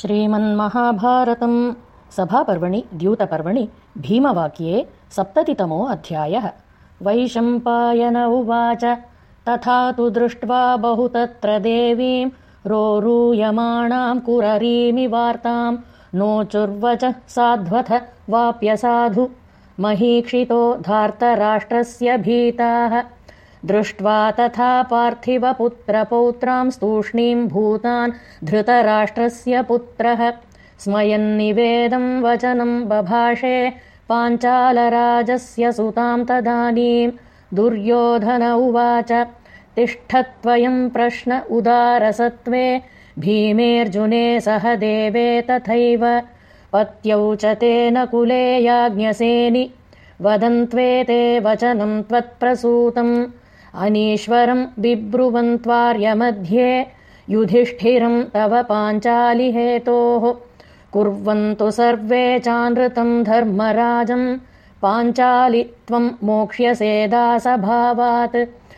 श्रीमन्महाभारतम् सभापर्वणि द्यूतपर्वणि भीमवाक्ये सप्ततितमो अध्यायः। वैशम्पायन उवाच तथा तु दृष्ट्वा बहु तत्र देवीम् रोरूयमाणाम् कुररीमि वार्ताम् नोचुर्वच साध्वथ वाप्यसाधु महीक्षितो धार्तराष्ट्रस्य भीताः दृष्ट्वा तथा पार्थिवपुत्रपौत्रां स्तूष्णीम् भूतान् धृतराष्ट्रस्य पुत्रः। स्मयन्निवेदम् वचनम् बभाषे पाञ्चालराजस्य सुताम् तदानीम् दुर्योधन उवाच तिष्ठत्वयम् प्रश्न उदारसत्त्वे भीमेऽर्जुने सह देवे तथैव। पत्यौ च तेन कुले याज्ञसेनि वदन्त्वेते वचनम् त्वत्प्रसूतम् अनीश्वरम् बिब्रुवन्त्वार्यमध्ये युधिष्ठिरम् तव पाञ्चालिहेतोः। कुर्वन्तु सर्वे चानृतम् धर्मराजम् पाञ्चालि त्वम् मोक्ष्यसे दासभावात्